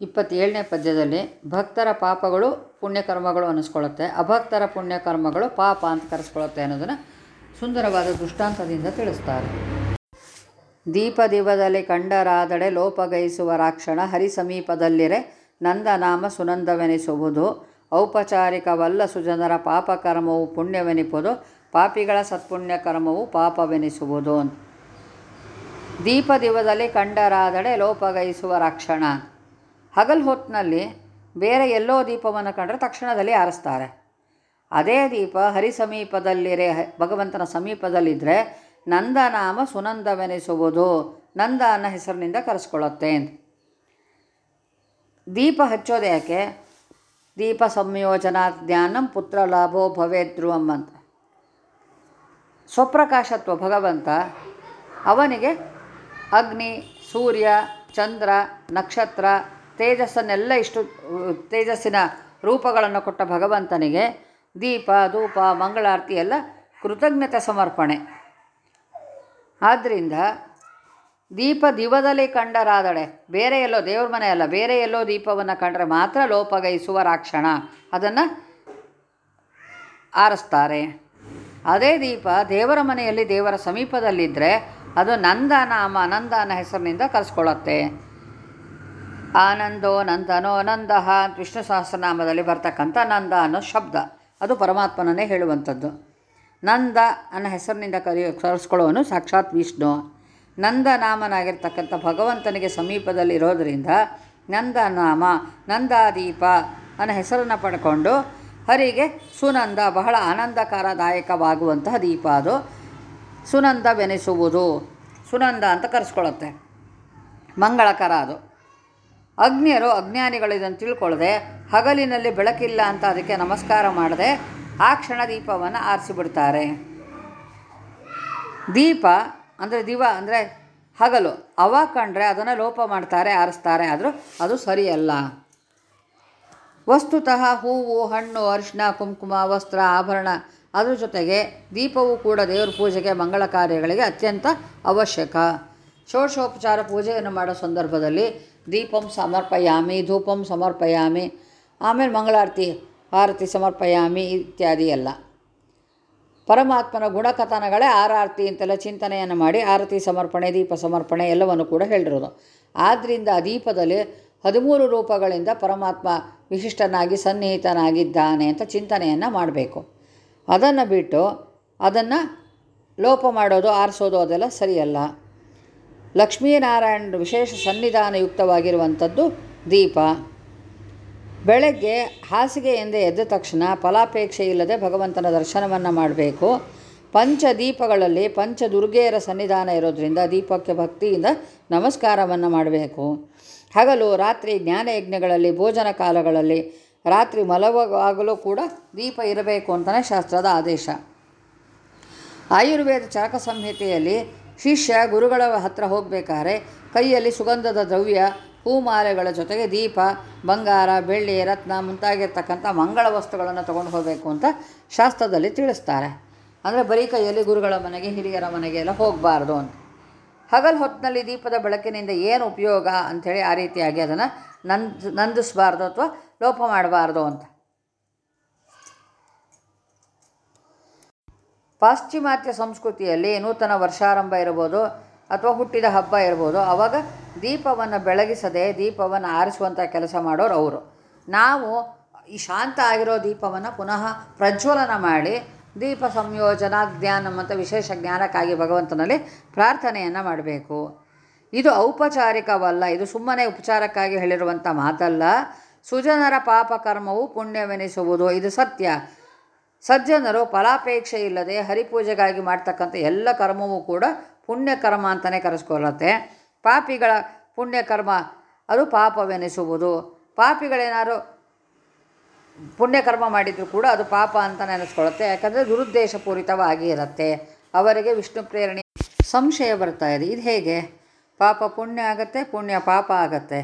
ಇಪ್ಪತ್ತೇಳನೇ ಪದ್ಯದಲ್ಲಿ ಭಕ್ತರ ಪಾಪಗಳು ಪುಣ್ಯಕರ್ಮಗಳು ಅನಿಸ್ಕೊಳ್ಳುತ್ತೆ ಅಭಕ್ತರ ಪುಣ್ಯಕರ್ಮಗಳು ಪಾಪ ಅಂತ ಕರೆಸ್ಕೊಳ್ಳುತ್ತೆ ಅನ್ನೋದನ್ನು ಸುಂದರವಾದ ದೃಷ್ಟಾಂತದಿಂದ ತಿಳಿಸ್ತಾರೆ. ದೀಪದಿವದಲ್ಲಿ ಕಂಡರಾದಡೆ ಲೋಪಗೈಸುವ ರಾಕ್ಷಣ ಹರಿ ಸಮೀಪದಲ್ಲಿರೆ ನಂದನಾಮ ಸುನಂದವೆನಿಸುವುದು. ಔಪಚಾರಿಕವಲ್ಲ ಸುಜನರ ಪಾಪಕರ್ಮವು ಪುಣ್ಯವೆನಿಪುದು. ಪಾಪಿಗಳ ಸತ್ಪುಣ್ಯ ಕರ್ಮವು ಪಾಪವೆನಿಸುವುದು. ದೀಪದಿವದಲ್ಲಿ ಕಂಡರಾದಡೆ ಲೋಪಗೈಸುವ ರಾಕ್ಷಣ. ಹಗಲು ಹೊತ್ತಿನಲ್ಲಿ ಬೇರೆ ಎಲ್ಲೋ ದೀಪವನ್ನು ಕಂಡರೆ ತಕ್ಷಣದಲ್ಲಿ ಆರಿಸ್ತಾರೆ. ಅದೇ ದೀಪ ಹರಿ ಸಮೀಪದಲ್ಲಿರೆ ಭಗವಂತನ ಸಮೀಪದಲ್ಲಿದ್ದರೆ ನಂದನಾಮ ಸುನಂದವೆನಿಸುವುದು ನಂದ ಅನ್ನೋ ಹೆಸರಿನಿಂದ ಕರೆಸ್ಕೊಳ್ಳುತ್ತೆ ದೀಪ ಹಚ್ಚೋದು ಯಾಕೆ? ದೀಪ ಸಂಯೋಜನಾ ಜ್ಞಾನಂ ಪುತ್ರ ಲಾಭೋ ಭವೇತ್ ಧ್ರುವಂ ಅಂತ. ಸ್ವಪ್ರಕಾಶತ್ವ ಭಗವಂತ ಅವನಿಗೆ ಅಗ್ನಿ, ಸೂರ್ಯ, ಚಂದ್ರ, ನಕ್ಷತ್ರ ತೇಜಸ್ಸನ್ನೆಲ್ಲ ಇಷ್ಟು ತೇಜಸ್ಸಿನ ರೂಪಗಳನ್ನು ಕೊಟ್ಟ ಭಗವಂತನಿಗೆ ದೀಪ, ಧೂಪ, ಮಂಗಳಾರತಿ ಎಲ್ಲ ಕೃತಜ್ಞತೆ ಸಮರ್ಪಣೆ. ಆದ್ದರಿಂದ ದೀಪ ದಿವದಲ್ಲಿ ಕಂಡರಾದಡೆ ಬೇರೆ ಎಲ್ಲೋ ದೇವ್ರ ಮನೆ ಅಲ್ಲ, ಬೇರೆ ಎಲ್ಲೋ ದೀಪವನ್ನು ಕಂಡರೆ ಮಾತ್ರ ಲೋಪಗೈಸುವ ರಾಕ್ಷಣ. ಅದನ್ನು ಆರಿಸ್ತಾರೆ. ಅದೇ ದೀಪ ದೇವರ ಮನೆಯಲ್ಲಿ ದೇವರ ಸಮೀಪದಲ್ಲಿದ್ದರೆ ಅದು ನಂದನಾಮ ನಂದ ನಂದನ ಹೆಸರಿನಿಂದ ಕರೆಸ್ಕೊಳ್ಳುತ್ತೆ. ಆನಂದೋ ನಂದನೋ ನಂದಹ ಅಂತ ವಿಷ್ಣು ಸಹಸ್ರನಾಮದಲ್ಲಿ ಬರ್ತಕ್ಕಂಥ ನಂದ ಅನ್ನೋ ಶಬ್ದ. ಅದು ಪರಮಾತ್ಮನನ್ನೇ ಹೇಳುವಂಥದ್ದು. ನಂದ ಅನ್ನೋ ಹೆಸರಿನಿಂದ ಕರಿ, ಕರೆಸ್ಕೊಳ್ಳೋನು ಸಾಕ್ಷಾತ್ ವಿಷ್ಣು. ನಂದನಾಮನಾಗಿರ್ತಕ್ಕಂಥ ಭಗವಂತನಿಗೆ ಸಮೀಪದಲ್ಲಿರೋದರಿಂದ ನಂದನಾಮ ನಂದಾದೀಪ ಅನ್ನೋ ಹೆಸರನ್ನು ಪಡ್ಕೊಂಡು ಹರಿಗೆ ಸುನಂದ ಬಹಳ ಆನಂದಕಾರದಾಯಕವಾಗುವಂತಹ ದೀಪ ಅದು. ಸುನಂದವೆನಿಸುವುದು. ಸುನಂದ ಅಂತ ಕರೆಸ್ಕೊಳ್ಳುತ್ತೆ. ಮಂಗಳಕರ ಅದು. ಅಗ್ನಿಯರು ಅಜ್ಞಾನಿಗಳು ಇದನ್ನು ತಿಳ್ಕೊಳ್ಳದೆ ಹಗಲಿನಲ್ಲಿ ಬೆಳಕಿಲ್ಲ ಅಂತ ಅದಕ್ಕೆ ನಮಸ್ಕಾರ ಮಾಡದೆ ಆ ಕ್ಷಣ ದೀಪವನ್ನು ಆರಿಸಿಬಿಡ್ತಾರೆ. ದೀಪ ಅಂದರೆ ದಿವ ಅಂದರೆ ಹಗಲು. ಅವಾಗ ಕಂಡ್ರೆ ಅದನ್ನು ಲೋಪ ಮಾಡ್ತಾರೆ, ಆರಿಸ್ತಾರೆ, ಆದರೂ ಅದು ಸರಿಯಲ್ಲ. ವಸ್ತುತಃ ಹೂವು, ಹಣ್ಣು ಅರಿಶಿನ ಕುಂಕುಮ, ವಸ್ತ್ರ, ಆಭರಣ ಅದ್ರ ಜೊತೆಗೆ ದೀಪವು ಕೂಡ ದೇವರ ಪೂಜೆಗೆ ಮಂಗಳ ಕಾರ್ಯಗಳಿಗೆ ಅತ್ಯಂತ ಅವಶ್ಯಕ. ಷೋಡಶೋಪಚಾರ ಪೂಜೆಯನ್ನು ಮಾಡೋ ಸಂದರ್ಭದಲ್ಲಿ ದೀಪಂ ಸಮರ್ಪಯಾಮಿ, ಧೂಪಂ ಸಮರ್ಪಯಾಮಿ, ಆಮೇಲೆ ಮಂಗಳಾರತಿ, ಆರತಿ ಸಮರ್ಪಯಾಮಿ ಇತ್ಯಾದಿ ಎಲ್ಲ. ಪರಮಾತ್ಮನ ಗುಣಕಥನಗಳೇ ಆರಾರತಿ ಅಂತೆಲ್ಲ ಚಿಂತನೆಯನ್ನು ಮಾಡಿ ಆರತಿ ಸಮರ್ಪಣೆ, ದೀಪ ಸಮರ್ಪಣೆ ಎಲ್ಲವನ್ನು ಕೂಡ ಹೇಳಿರೋದು. ಆದ್ದರಿಂದ ಆ ದೀಪದಲ್ಲಿ ಹದಿಮೂರು ರೂಪಗಳಿಂದ ಪರಮಾತ್ಮ ವಿಶಿಷ್ಟನಾಗಿ, ಸನ್ನಿಹಿತನಾಗಿದ್ದಾನೆ ಅಂತ ಚಿಂತನೆಯನ್ನು ಮಾಡಬೇಕು. ಅದನ್ನು ಬಿಟ್ಟು ಅದನ್ನು ಲೋಪ ಮಾಡೋದು, ಆರಿಸೋದು ಅದೆಲ್ಲ ಸರಿಯಲ್ಲ. ಲಕ್ಷ್ಮೀನಾರಾಯಣ ವಿಶೇಷ ಸನ್ನಿಧಾನಯುಕ್ತವಾಗಿರುವಂಥದ್ದು ದೀಪ. ಬೆಳಗ್ಗೆ ಹಾಸಿಗೆಯಿಂದ ಎದ್ದ ತಕ್ಷಣ ಫಲಾಪೇಕ್ಷೆ ಇಲ್ಲದೆ ಭಗವಂತನ ದರ್ಶನವನ್ನು ಮಾಡಬೇಕು. ಪಂಚ ದೀಪಗಳಲ್ಲಿ ಪಂಚ ದುರ್ಗೆಯರ ಸನ್ನಿಧಾನ ಇರೋದರಿಂದ ದೀಪಕ್ಕೆ ಭಕ್ತಿಯಿಂದ ನಮಸ್ಕಾರವನ್ನು ಮಾಡಬೇಕು. ಹಗಲು, ರಾತ್ರಿ ಜ್ಞಾನಯಜ್ಞಗಳಲ್ಲಿ, ಭೋಜನ ಕಾಲಗಳಲ್ಲಿ, ರಾತ್ರಿ ಮಲವಾಗಲೂ ಕೂಡ ದೀಪ ಇರಬೇಕು ಅಂತಲೇ ಶಾಸ್ತ್ರದ ಆದೇಶ. ಆಯುರ್ವೇದ ಚರಕ ಸಂಹಿತೆಯಲ್ಲಿ ಶಿಷ್ಯ ಗುರುಗಳ ಹತ್ರ ಹೋಗಬೇಕಾದ್ರೆ ಕೈಯಲ್ಲಿ ಸುಗಂಧದ ದ್ರವ್ಯ, ಹೂಮಾಲೆಗಳ ಜೊತೆಗೆ ದೀಪ, ಬಂಗಾರ, ಬೆಳ್ಳಿ, ರತ್ನ ಮುಂತಾಗಿರ್ತಕ್ಕಂಥ ಮಂಗಳ ವಸ್ತುಗಳನ್ನು ತೊಗೊಂಡು ಹೋಗಬೇಕು ಅಂತ ಶಾಸ್ತ್ರದಲ್ಲಿ ತಿಳಿಸ್ತಾರೆ. ಅಂದರೆ ಬರೀ ಕೈಯಲ್ಲಿ ಗುರುಗಳ ಮನೆಗೆ, ಹಿರಿಯರ ಮನೆಗೆ ಎಲ್ಲ ಹೋಗಬಾರ್ದು ಅಂತ. ಹಗಲು ಹೊತ್ತಿನಲ್ಲಿ ದೀಪದ ಬೆಳಕಿನಿಂದ ಏನು ಉಪಯೋಗ ಅಂಥೇಳಿ ಆ ರೀತಿಯಾಗಿ ಅದನ್ನು ನಂದ್, ನಂದಿಸ್ಬಾರ್ದು ಅಥವಾ ಲೋಪ ಮಾಡಬಾರ್ದು ಅಂತ. ಪಾಶ್ಚಿಮಾತ್ಯ ಸಂಸ್ಕೃತಿಯಲ್ಲಿ ನೂತನ ವರ್ಷಾರಂಭ ಇರ್ಬೋದು ಅಥವಾ ಹುಟ್ಟಿದ ಹಬ್ಬ ಇರ್ಬೋದು ಆವಾಗ ದೀಪವನ್ನು ಬೆಳಗಿಸದೆ ದೀಪವನ್ನು ಆರಿಸುವಂಥ ಕೆಲಸ ಮಾಡೋರು ಅವರು. ನಾವು ಈ ಶಾಂತ ಆಗಿರೋ ದೀಪವನ್ನು ಪುನಃ ಪ್ರಜ್ವಲನ ಮಾಡಿ ದೀಪ ಸಂಯೋಜನಾ ಜ್ಞಾನಂ ಅಂತ ವಿಶೇಷ ಜ್ಞಾನಕ್ಕಾಗಿ ಭಗವಂತನಲ್ಲಿ ಪ್ರಾರ್ಥನೆಯನ್ನು ಮಾಡಬೇಕು. ಇದು ಔಪಚಾರಿಕವಲ್ಲ, ಇದು ಸುಮ್ಮನೆ ಉಪಚಾರಕ್ಕಾಗಿ ಹೇಳಿರುವಂಥ ಮಾತಲ್ಲ. ಸುಜನರ ಪಾಪಕರ್ಮವು ಪುಣ್ಯವೆನಿಸುವುದು, ಇದು ಸತ್ಯ. ಸಜ್ಜನರು ಫಲಾಪೇಕ್ಷೆ ಇಲ್ಲದೆ ಹರಿಪೂಜೆಗಾಗಿ ಮಾಡ್ತಕ್ಕಂಥ ಎಲ್ಲ ಕರ್ಮವೂ ಕೂಡ ಪುಣ್ಯಕರ್ಮ ಅಂತಲೇ ಕರೆಸ್ಕೊಳ್ಳುತ್ತೆ. ಪಾಪಿಗಳ ಪುಣ್ಯಕರ್ಮ, ಅದು ಪಾಪವೆನಿಸುವುದು. ಪಾಪಿಗಳೇನಾದ್ರು ಪುಣ್ಯಕರ್ಮ ಮಾಡಿದರೂ ಕೂಡ ಅದು ಪಾಪ ಅಂತ ನೆನೆಸ್ಕೊಳ್ಳುತ್ತೆ ಯಾಕಂದರೆ ದುರುದ್ದೇಶಪೂರಿತವಾಗಿ ಇರುತ್ತೆ. ಅವರಿಗೆ ವಿಷ್ಣು ಪ್ರೇರಣೆ ಸಂಶಯ ಬರ್ತಾ ಇದೆ. ಇದು ಹೇಗೆ? ಪಾಪ ಪುಣ್ಯ ಆಗತ್ತೆ, ಪುಣ್ಯ ಪಾಪ ಆಗತ್ತೆ.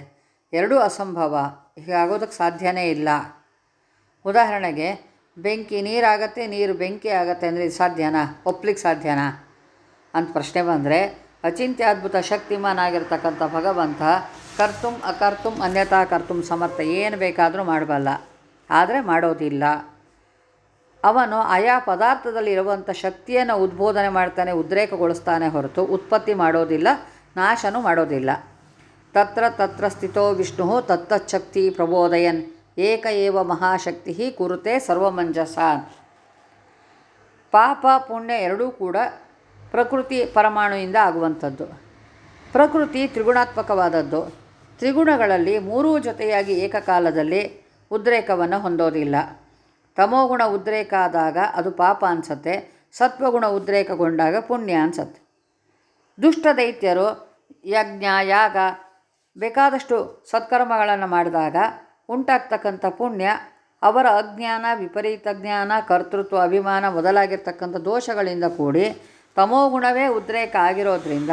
ಎರಡೂ ಅಸಂಭವ. ಹೀಗಾಗೋದಕ್ಕೆ ಸಾಧ್ಯವೇ ಇಲ್ಲ. ಉದಾಹರಣೆಗೆ ಬೆಂಕಿ, ನೀರಾಗತ್ತೆ, ನೀರು ಬೆಂಕಿ ಆಗತ್ತೆ ಅಂದರೆ ಇದು ಸಾಧ್ಯನಾ? ಒಪ್ಲಿಕ್ಕೆ ಸಾಧ್ಯನಾ? ಅಂತ ಪ್ರಶ್ನೆ ಬಂದರೆ ಅಚಿಂತ್ಯದ್ಭುತ ಶಕ್ತಿಮಾನ್ ಆಗಿರ್ತಕ್ಕಂಥ ಭಗವಂತ ಕರ್ತುಂ ಅಕರ್ತುಂ ಅನ್ಯತಾ ಕರ್ತುಂ ಸಮರ್ಥ ಏನು ಬೇಕಾದರೂ ಮಾಡಬಲ್ಲ. ಆದರೆ ಮಾಡೋದಿಲ್ಲ. ಅವನು ಆಯಾ ಪದಾರ್ಥದಲ್ಲಿ ಇರುವಂಥ ಶಕ್ತಿಯನ್ನು ಉದ್ಬೋಧನೆ ಮಾಡ್ತಾನೆ, ಉದ್ರೇಕಗೊಳಿಸ್ತಾನೆ ಹೊರತು ಉತ್ಪತ್ತಿ ಮಾಡೋದಿಲ್ಲ, ನಾಶನೂ ಮಾಡೋದಿಲ್ಲ. ತತ್ರ ತತ್ರ ಸ್ಥಿತೋ ವಿಷ್ಣು ತತ್ತಚ್ಛಕ್ತಿ ಪ್ರಬೋದಯನ್ ಏಕ ಏವ ಮಹಾಶಕ್ತಿ ಕುರುತೆ ಸರ್ವಮಂಜಸ ಪಾಪ, ಪುಣ್ಯ ಎರಡೂ ಕೂಡ ಪ್ರಕೃತಿ ಪರಮಾಣುವಿಂದ ಆಗುವಂಥದ್ದು. ಪ್ರಕೃತಿ ತ್ರಿಗುಣಾತ್ಮಕವಾದದ್ದು. ತ್ರಿಗುಣಗಳಲ್ಲಿ ಮೂರೂ ಜೊತೆಯಾಗಿ ಏಕಕಾಲದಲ್ಲಿ ಉದ್ರೇಕವನ್ನು ಹೊಂದೋದಿಲ್ಲ. ತಮೋಗುಣ ಉದ್ರೇಕ ಆದಾಗ ಅದು ಪಾಪ ಅನಿಸತ್ತೆ, ಸತ್ವಗುಣ ಉದ್ರೇಕಗೊಂಡಾಗ ಪುಣ್ಯ ಅನಿಸತ್ತೆ. ದುಷ್ಟ ದೈತ್ಯರು ಯಜ್ಞ, ಯಾಗ ಬೇಕಾದಷ್ಟು ಸತ್ಕರ್ಮಗಳನ್ನು ಮಾಡಿದಾಗ ಉಂಟಾಗ್ತಕ್ಕಂಥ ಪುಣ್ಯ, ಅವರ ಅಜ್ಞಾನ, ವಿಪರೀತ ಜ್ಞಾನ, ಕರ್ತೃತ್ವ, ಅಭಿಮಾನ ಮೊದಲಾಗಿರ್ತಕ್ಕಂಥ ದೋಷಗಳಿಂದ ಕೂಡಿ ತಮೋಗುಣವೇ ಉದ್ರೇಕ ಆಗಿರೋದ್ರಿಂದ,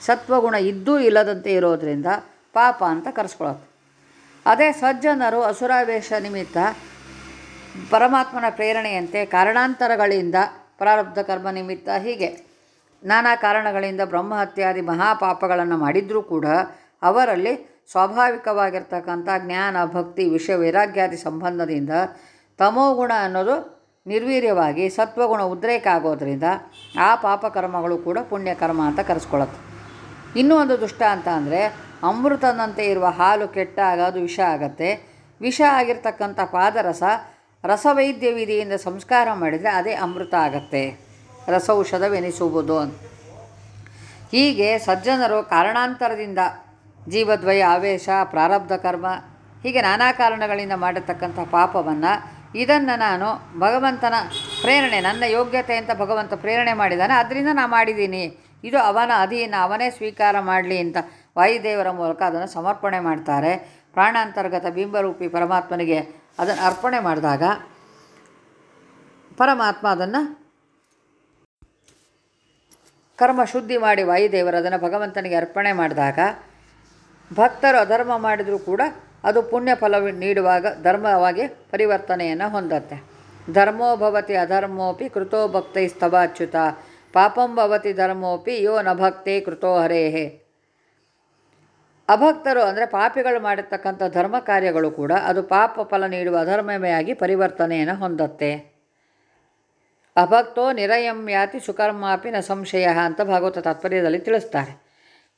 ಸತ್ವಗುಣ ಇದ್ದೂ ಇಲ್ಲದಂತೆ ಇರೋದರಿಂದ ಪಾಪ ಅಂತ ಕರೆಸ್ಕೊಳತ್ತೆ ಅದೇ ಸಜ್ಜನರು ಅಸುರಾವೇಶ ನಿಮಿತ್ತ ಪರಮಾತ್ಮನ ಪ್ರೇರಣೆಯಂತೆ ಕಾರಣಾಂತರಗಳಿಂದ ಪ್ರಾರಬ್ಧ ಕರ್ಮ ನಿಮಿತ್ತ ಹೀಗೆ ನಾನಾ ಕಾರಣಗಳಿಂದ ಬ್ರಹ್ಮಹತ್ಯಾದಿ ಮಹಾಪಾಪಗಳನ್ನು ಮಾಡಿದರೂ ಕೂಡ ಅವರಲ್ಲಿ ಸ್ವಾಭಾವಿಕವಾಗಿರ್ತಕ್ಕಂಥ ಜ್ಞಾನ, ಭಕ್ತಿ ವಿಷಯ ವೈರಾಗ್ಯಾದಿ ಸಂಬಂಧದಿಂದ ತಮೋಗುಣ ಅನ್ನೋದು ನಿರ್ವೀರ್ಯವಾಗಿ ಸತ್ವಗುಣ ಉದ್ರೇಕ ಆಗೋದ್ರಿಂದ ಆ ಪಾಪಕರ್ಮಗಳು ಕೂಡ ಪುಣ್ಯಕರ್ಮ ಅಂತ ಕರೆಸ್ಕೊಳತ್ತೆ ಇನ್ನೂ ಒಂದು ದುಷ್ಟ ಅಂತ ಅಂದರೆ ಅಮೃತದಂತೆ ಇರುವ ಹಾಲು ಕೆಟ್ಟಾಗ ಅದು ವಿಷ ಆಗತ್ತೆ. ವಿಷ ಆಗಿರ್ತಕ್ಕಂಥ ಪಾದರಸ ರಸವೈದ್ಯ ವಿಧಿಯಿಂದ ಸಂಸ್ಕಾರ ಮಾಡಿದರೆ ಅದೇ ಅಮೃತ ಆಗತ್ತೆ. ರಸೌಷಧವೆನಿಸುವುದು ಅಂತ. ಹೀಗೆ ಸಜ್ಜನರು ಕಾರಣಾಂತರದಿಂದ ಜೀವದ್ವಯ, ಆವೇಶ, ಪ್ರಾರಬ್ಧ ಕರ್ಮ, ಹೀಗೆ ನಾನಾ ಕಾರಣಗಳಿಂದ ಮಾಡಿರ್ತಕ್ಕಂಥ ಪಾಪವನ್ನು ಇದನ್ನು ನಾನು ಭಗವಂತನ ಪ್ರೇರಣೆ, ನನ್ನ ಯೋಗ್ಯತೆ ಅಂತ ಭಗವಂತ ಪ್ರೇರಣೆ ಮಾಡಿದ್ದಾನೆ, ಅದರಿಂದ ನಾನು ಮಾಡಿದ್ದೀನಿ. ಇದು ಅವನ ಅಧೀನ, ಅವನೇ ಸ್ವೀಕಾರ ಮಾಡಲಿ ಅಂತ ವಾಯುದೇವರ ಮೂಲಕ ಅದನ್ನು ಸಮರ್ಪಣೆ ಮಾಡ್ತಾರೆ. ಪ್ರಾಣಾಂತರ್ಗತ ಬಿಂಬರೂಪಿ ಪರಮಾತ್ಮನಿಗೆ ಅದನ್ನು ಅರ್ಪಣೆ ಮಾಡಿದಾಗ ಪರಮಾತ್ಮ ಅದನ್ನು ಕರ್ಮ ಶುದ್ಧಿ ಮಾಡಿ ವಾಯುದೇವರು ಅದನ್ನು ಭಗವಂತನಿಗೆ ಅರ್ಪಣೆ ಮಾಡಿದಾಗ ಭಕ್ತರು ಅಧರ್ಮ ಮಾಡಿದರೂ ಕೂಡ ಅದು ಪುಣ್ಯ ಫಲ ನೀಡುವಾಗ ಧರ್ಮವಾಗಿ ಪರಿವರ್ತನೆಯನ್ನು ಹೊಂದತ್ತೆ. ಧರ್ಮೋ ಭವತಿ ಅಧರ್ಮೋಪಿ ಕೃತೋ ಭಕ್ತೈ ಅಚ್ಯುತ ಪಾಪಂ ಭವತಿ ಧರ್ಮೋಪಿ ಯೋ ನ ಭಕ್ತೇ ಕೃತೋ ಹರೇಹೆ. ಅಭಕ್ತರು ಅಂದರೆ ಪಾಪಿಗಳು ಮಾಡಿರ್ತಕ್ಕಂಥ ಧರ್ಮ ಕಾರ್ಯಗಳು ಕೂಡ ಅದು ಪಾಪ ಫಲ ನೀಡುವ ಅಧರ್ಮಮಯಾಗಿ ಪರಿವರ್ತನೆಯನ್ನು ಹೊಂದತ್ತೆ. ಅಭಕ್ತೋ ನಿರಯಂ ಯಾತಿ ಸುಕರ್ಮಾಪಿ ನ ಸಂಶಯ ಅಂತ ಭಾಗವತ ತಾತ್ಪರ್ಯದಲ್ಲಿ ತಿಳಿಸ್ತಾರೆ.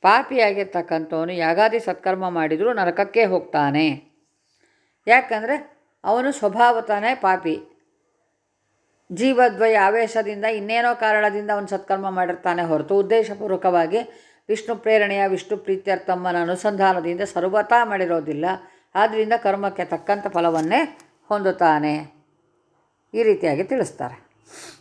ಪಾಪಿಯಾಗಿರ್ತಕ್ಕಂಥವನು ಯಾಗಾದಿ ಸತ್ಕರ್ಮ ಮಾಡಿದರೂ ನರಕಕ್ಕೆ ಹೋಗ್ತಾನೆ. ಯಾಕಂದರೆ ಅವನು ಸ್ವಭಾವತಾನೇ ಪಾಪಿ. ಜೀವದ್ವಯ ಆವೇಶದಿಂದ ಇನ್ನೇನೋ ಕಾರಣದಿಂದ ಅವನು ಸತ್ಕರ್ಮ ಮಾಡಿರ್ತಾನೆ ಹೊರತು ಉದ್ದೇಶಪೂರ್ವಕವಾಗಿ ವಿಷ್ಣು ಪ್ರೇರಣೆಯ, ವಿಷ್ಣು ಪ್ರೀತ್ಯರ್ಥಮ್ಮನ ಅನುಸಂಧಾನದಿಂದ ಸರ್ವತಾ ಮಾಡಿರೋದಿಲ್ಲ. ಆದ್ದರಿಂದ ಕರ್ಮಕ್ಕೆ ತಕ್ಕಂಥ ಫಲವನ್ನೇ ಹೊಂದುತ್ತಾನೆ. ಈ ರೀತಿಯಾಗಿ ತಿಳಿಸ್ತಾರೆ.